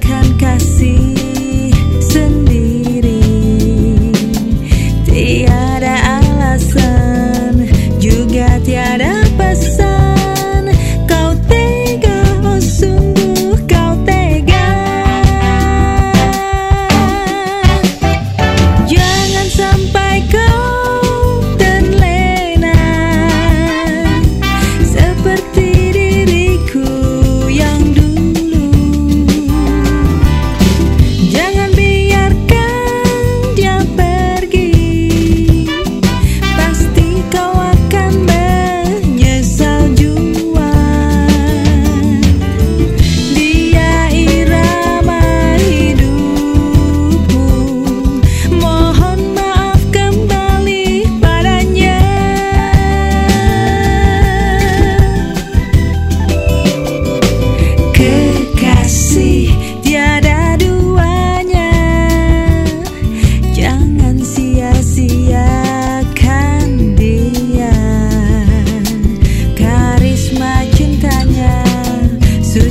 看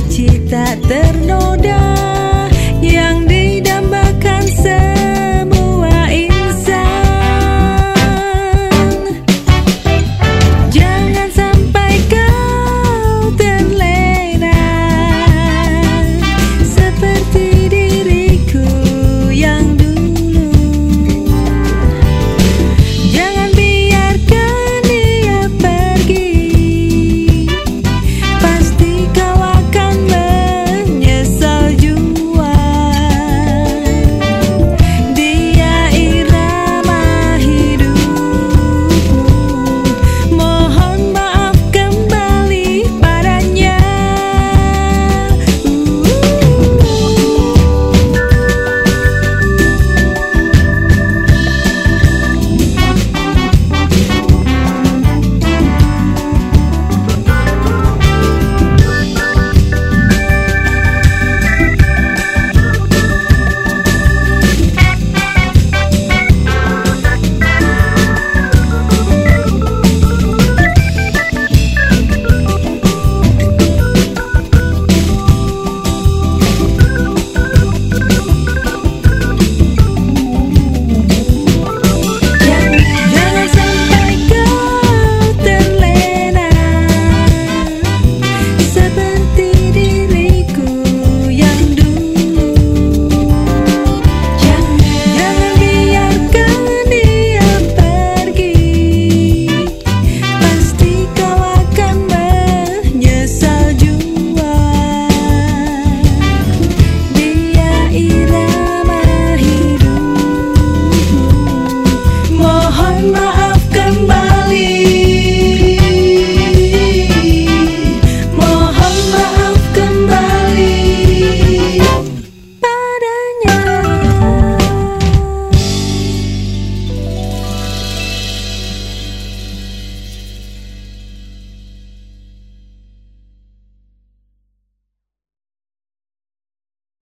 Cita ternoda.